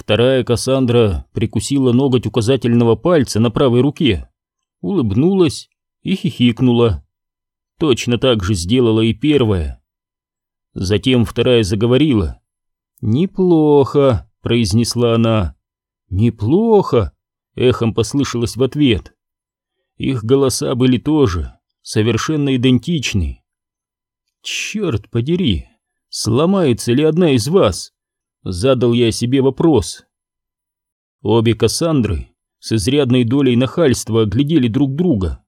Вторая Кассандра прикусила ноготь указательного пальца на правой руке, улыбнулась и хихикнула. Точно так же сделала и первая. Затем вторая заговорила. «Неплохо», — произнесла она. «Неплохо», — эхом послышалось в ответ. Их голоса были тоже совершенно идентичны. «Черт подери, сломается ли одна из вас?» Задал я себе вопрос. Обе Кассандры с изрядной долей нахальства оглядели друг друга,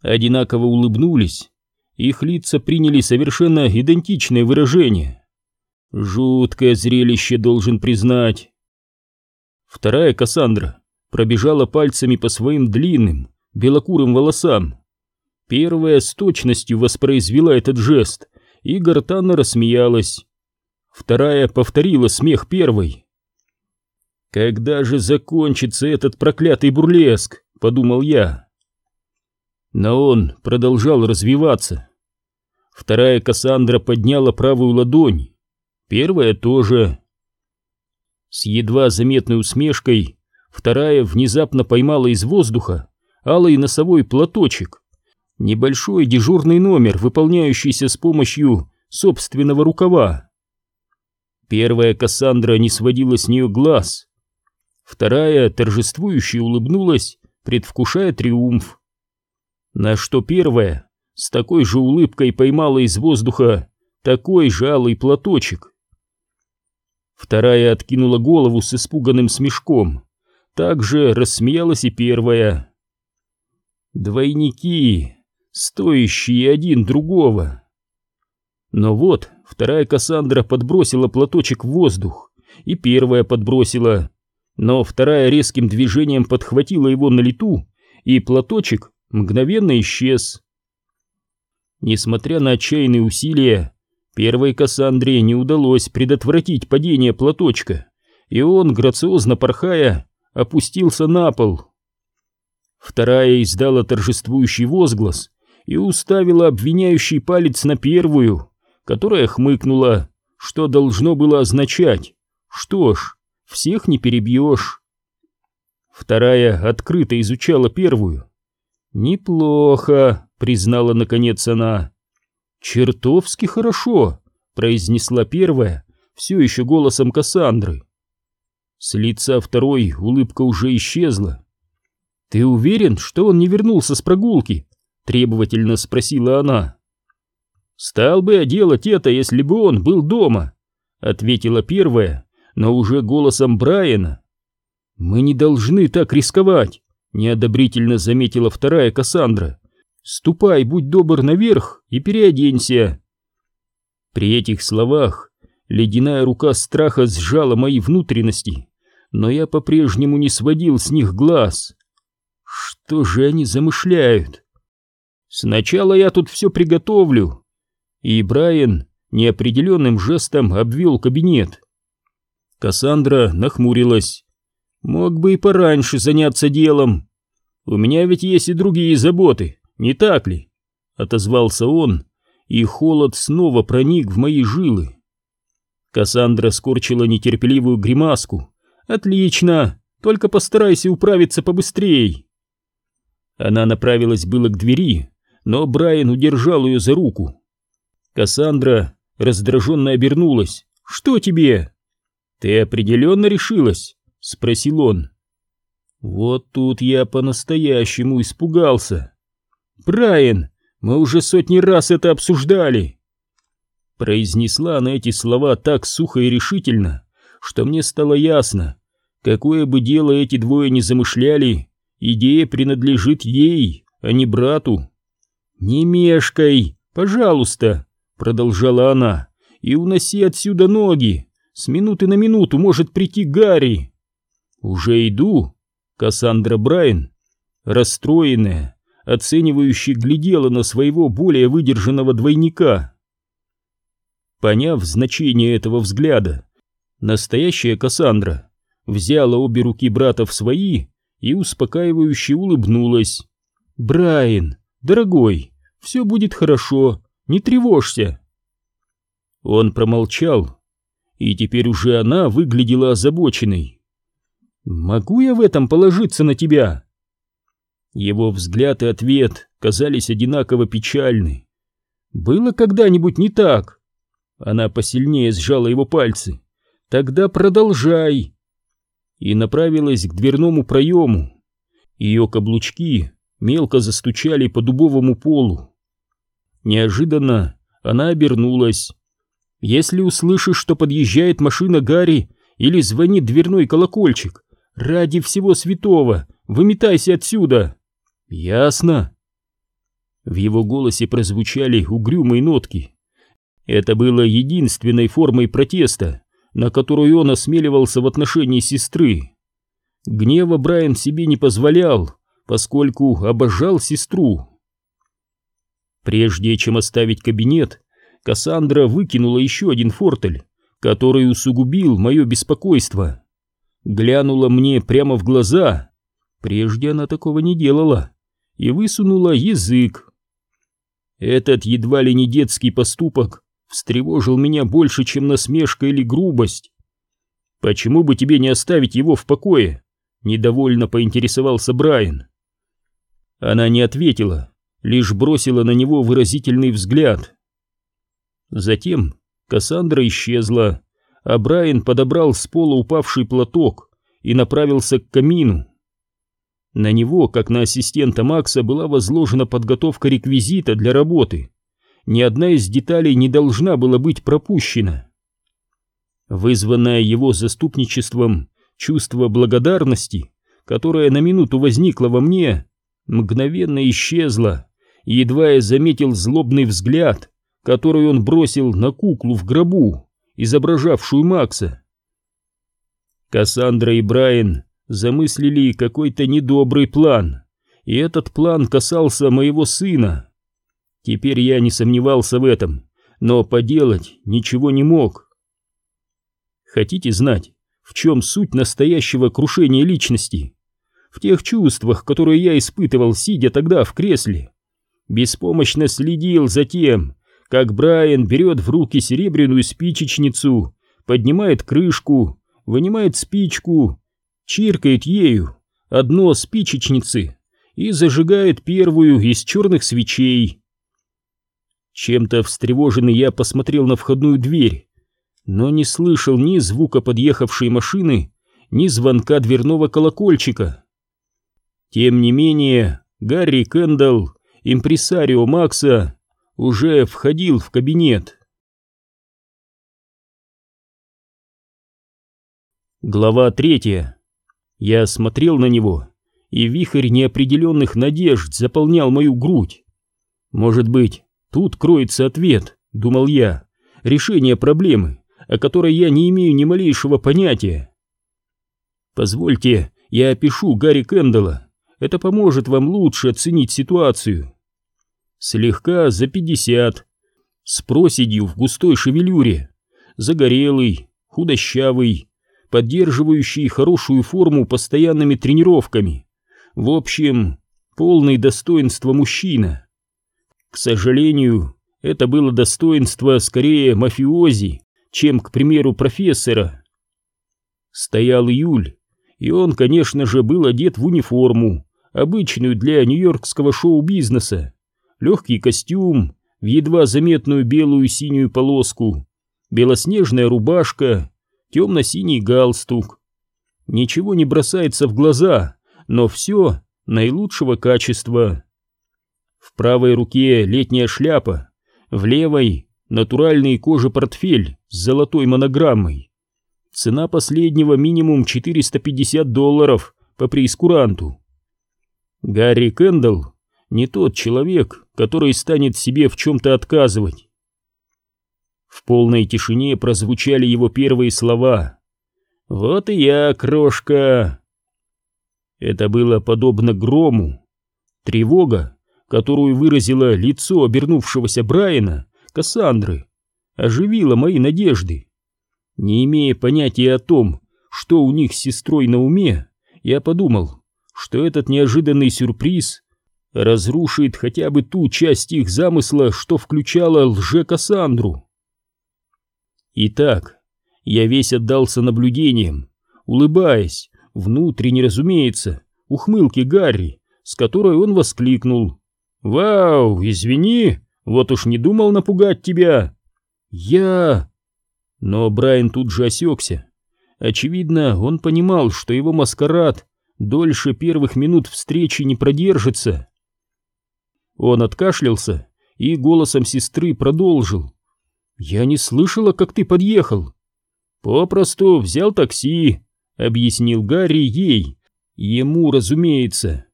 одинаково улыбнулись, их лица приняли совершенно идентичное выражение. Жуткое зрелище, должен признать. Вторая Кассандра пробежала пальцами по своим длинным, белокурым волосам. Первая с точностью воспроизвела этот жест и гортанно рассмеялась. Вторая повторила смех первой. «Когда же закончится этот проклятый бурлеск?» — подумал я. Но он продолжал развиваться. Вторая Кассандра подняла правую ладонь, первая тоже. С едва заметной усмешкой вторая внезапно поймала из воздуха алый носовой платочек, небольшой дежурный номер, выполняющийся с помощью собственного рукава. Первая Кассандра не сводила с нее глаз. Вторая торжествующе улыбнулась, предвкушая триумф. На что первая с такой же улыбкой поймала из воздуха такой жалый платочек. Вторая откинула голову с испуганным смешком. Также рассмеялась и первая. Двойники, стоящие один другого. Но вот вторая Кассандра подбросила платочек в воздух, и первая подбросила, но вторая резким движением подхватила его на лету, и платочек мгновенно исчез. Несмотря на отчаянные усилия, первой Кассандре не удалось предотвратить падение платочка, и он, грациозно порхая, опустился на пол. Вторая издала торжествующий возглас и уставила обвиняющий палец на первую, которая хмыкнула, что должно было означать «Что ж, всех не перебьешь». Вторая открыто изучала первую. «Неплохо», — признала наконец она. «Чертовски хорошо», — произнесла первая, все еще голосом Кассандры. С лица второй улыбка уже исчезла. «Ты уверен, что он не вернулся с прогулки?» — требовательно спросила она. «Стал бы я делать это, если бы он был дома», — ответила первая, но уже голосом Брайана. «Мы не должны так рисковать», — неодобрительно заметила вторая Кассандра. «Ступай, будь добр, наверх и переоденься». При этих словах ледяная рука страха сжала мои внутренности, но я по-прежнему не сводил с них глаз. Что же они замышляют? Сначала я тут все приготовлю, и Брайан неопределенным жестом обвел кабинет. Кассандра нахмурилась. «Мог бы и пораньше заняться делом. У меня ведь есть и другие заботы, не так ли?» Отозвался он, и холод снова проник в мои жилы. Кассандра скорчила нетерпеливую гримаску. «Отлично, только постарайся управиться побыстрей». Она направилась было к двери, но Брайан удержал ее за руку. Кассандра раздраженно обернулась. «Что тебе?» «Ты определенно решилась?» — спросил он. Вот тут я по-настоящему испугался. «Брайан, мы уже сотни раз это обсуждали!» Произнесла она эти слова так сухо и решительно, что мне стало ясно, какое бы дело эти двое не замышляли, идея принадлежит ей, а не брату. «Не мешкай, пожалуйста!» Продолжала она, и уноси отсюда ноги. С минуты на минуту может прийти Гарри. Уже иду. Кассандра Брайан, расстроенная, оценивающе глядела на своего более выдержанного двойника. Поняв значение этого взгляда, настоящая Кассандра взяла обе руки брата в свои и успокаивающе улыбнулась. «Брайан, дорогой, все будет хорошо, не тревожься. Он промолчал, и теперь уже она выглядела озабоченной. Могу я в этом положиться на тебя? Его взгляд и ответ казались одинаково печальны. Было когда-нибудь не так? Она посильнее сжала его пальцы. Тогда продолжай. И направилась к дверному проему. Ее каблучки мелко застучали по дубовому полу. Неожиданно она обернулась. Если услышишь, что подъезжает машина Гарри или звонит дверной колокольчик, ради всего святого, выметайся отсюда. Ясно? В его голосе прозвучали угрюмые нотки. Это было единственной формой протеста, на которую он осмеливался в отношении сестры. Гнева Брайан себе не позволял, поскольку обожал сестру. Прежде чем оставить кабинет, Кассандра выкинула еще один фортель, который усугубил мое беспокойство. Глянула мне прямо в глаза, прежде она такого не делала, и высунула язык. Этот едва ли не детский поступок встревожил меня больше, чем насмешка или грубость. «Почему бы тебе не оставить его в покое?» — недовольно поинтересовался Брайан. Она не ответила, лишь бросила на него выразительный взгляд. Затем Кассандра исчезла, а Брайан подобрал с пола упавший платок и направился к камину. На него, как на ассистента Макса, была возложена подготовка реквизита для работы. Ни одна из деталей не должна была быть пропущена. Вызванное его заступничеством чувство благодарности, которое на минуту возникло во мне, мгновенно исчезло, едва я заметил злобный взгляд, который он бросил на куклу в гробу, изображавшую Макса. Кассандра и Брайан замыслили какой-то недобрый план, и этот план касался моего сына. Теперь я не сомневался в этом, но поделать ничего не мог. Хотите знать, в чем суть настоящего крушения личности? В тех чувствах, которые я испытывал, сидя тогда в кресле. Беспомощно следил за тем, как Брайан берет в руки серебряную спичечницу, поднимает крышку, вынимает спичку, чиркает ею одно спичечницы и зажигает первую из черных свечей. Чем-то встревоженный я посмотрел на входную дверь, но не слышал ни звука подъехавшей машины, ни звонка дверного колокольчика. Тем не менее, Гарри Кэндалл, импресарио Макса, уже входил в кабинет. Глава третья. Я смотрел на него, и вихрь неопределенных надежд заполнял мою грудь. Может быть, тут кроется ответ, думал я, решение проблемы, о которой я не имею ни малейшего понятия. Позвольте, я опишу Гарри Кэндалла. Это поможет вам лучше оценить ситуацию слегка за пятьдесят, с проседью в густой шевелюре, загорелый, худощавый, поддерживающий хорошую форму постоянными тренировками. В общем, полный достоинства мужчина. К сожалению, это было достоинство скорее мафиози, чем, к примеру, профессора. Стоял июль, и он, конечно же, был одет в униформу, обычную для нью-йоркского шоу-бизнеса легкий костюм в едва заметную белую синюю полоску, белоснежная рубашка, темно-синий галстук. Ничего не бросается в глаза, но все наилучшего качества. В правой руке летняя шляпа, в левой натуральный кожа-портфель с золотой монограммой. Цена последнего минимум 450 долларов по преискуранту. Гарри Кэндалл не тот человек, который станет себе в чем-то отказывать. В полной тишине прозвучали его первые слова. «Вот и я, крошка!» Это было подобно грому. Тревога, которую выразило лицо обернувшегося Брайана, Кассандры, оживила мои надежды. Не имея понятия о том, что у них с сестрой на уме, я подумал, что этот неожиданный сюрприз разрушит хотя бы ту часть их замысла, что включала лже-Кассандру. Итак, я весь отдался наблюдениям, улыбаясь, внутренне, разумеется, ухмылки Гарри, с которой он воскликнул. «Вау, извини, вот уж не думал напугать тебя!» «Я...» Но Брайан тут же осекся. Очевидно, он понимал, что его маскарад дольше первых минут встречи не продержится. Он откашлялся и голосом сестры продолжил. «Я не слышала, как ты подъехал». «Попросту взял такси», — объяснил Гарри ей. «Ему, разумеется.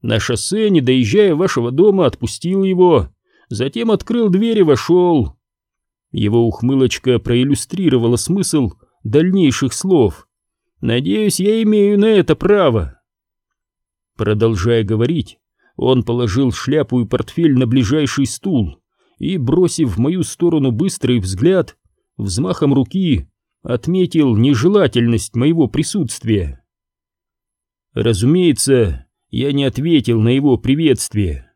На шоссе, не доезжая вашего дома, отпустил его, затем открыл дверь и вошел». Его ухмылочка проиллюстрировала смысл дальнейших слов. «Надеюсь, я имею на это право». Продолжая говорить, он положил шляпу и портфель на ближайший стул и, бросив в мою сторону быстрый взгляд, взмахом руки отметил нежелательность моего присутствия. Разумеется, я не ответил на его приветствие.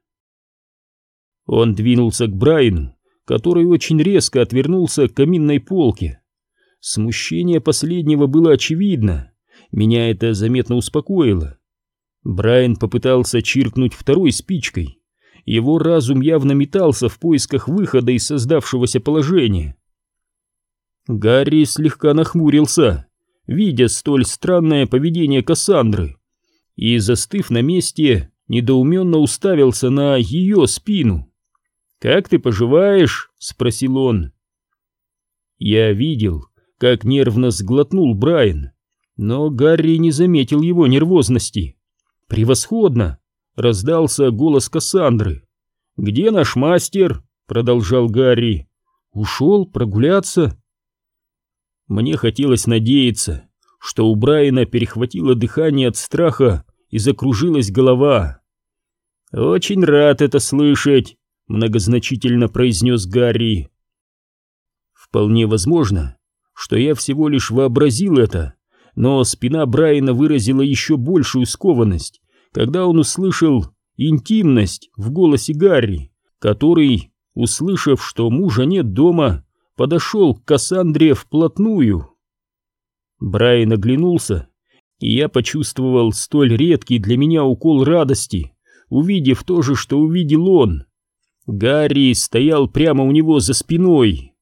Он двинулся к Брайну, который очень резко отвернулся к каминной полке. Смущение последнего было очевидно, меня это заметно успокоило. Брайан попытался чиркнуть второй спичкой. Его разум явно метался в поисках выхода из создавшегося положения. Гарри слегка нахмурился, видя столь странное поведение Кассандры, и, застыв на месте, недоуменно уставился на ее спину. «Как ты поживаешь?» — спросил он. Я видел, как нервно сглотнул Брайан, но Гарри не заметил его нервозности. «Превосходно!» — раздался голос Кассандры. «Где наш мастер?» — продолжал Гарри. «Ушел прогуляться». Мне хотелось надеяться, что у Брайана перехватило дыхание от страха и закружилась голова. «Очень рад это слышать», — многозначительно произнес Гарри. «Вполне возможно, что я всего лишь вообразил это, но спина Брайана выразила еще большую скованность, когда он услышал интимность в голосе Гарри, который, услышав, что мужа нет дома, подошел к Кассандре вплотную. Брайан оглянулся, и я почувствовал столь редкий для меня укол радости, увидев то же, что увидел он. Гарри стоял прямо у него за спиной.